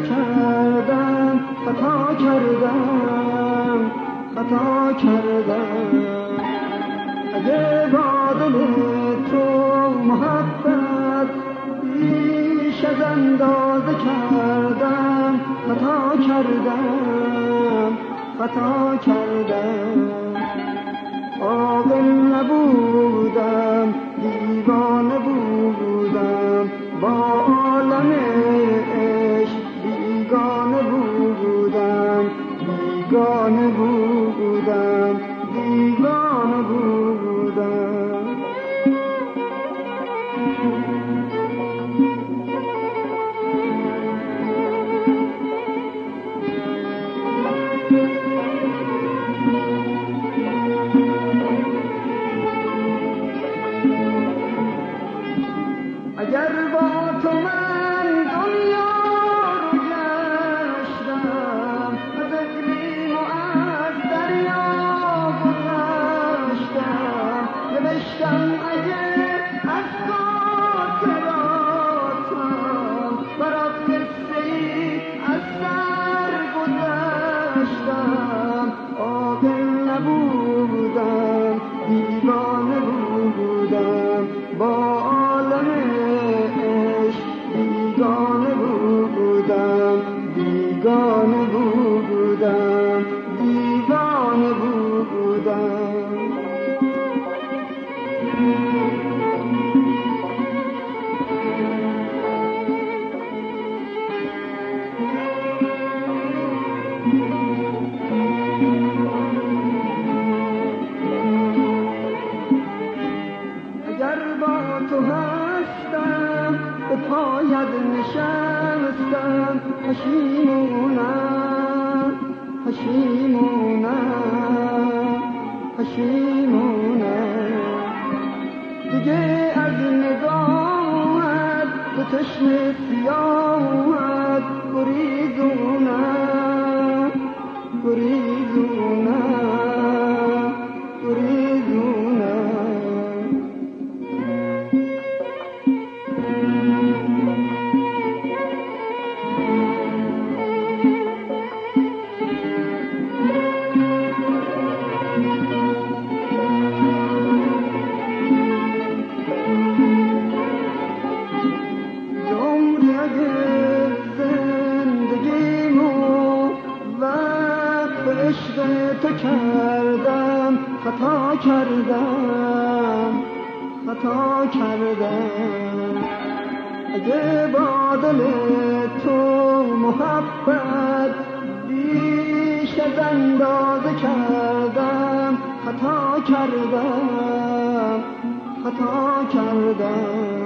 کردم خطا کردم خطا کردم. اگه با دل تو محبت بیش از اندازه کردم خطا کردم خطا کردم. عاقل نبودم دیوانه نبودم دیوانه بودم با عالم عشق بیگانه بودم بیگانه بودم دیوانه بودم به پایت نشستم پشیمونم پشیمونم پشیمونم. دیگه از نگاهت به چشم سیاهت کردم خطا کردم خطا کردم. اگه با دل تو محبت بیش از اندازه کردم خطا کردم خطا کردم.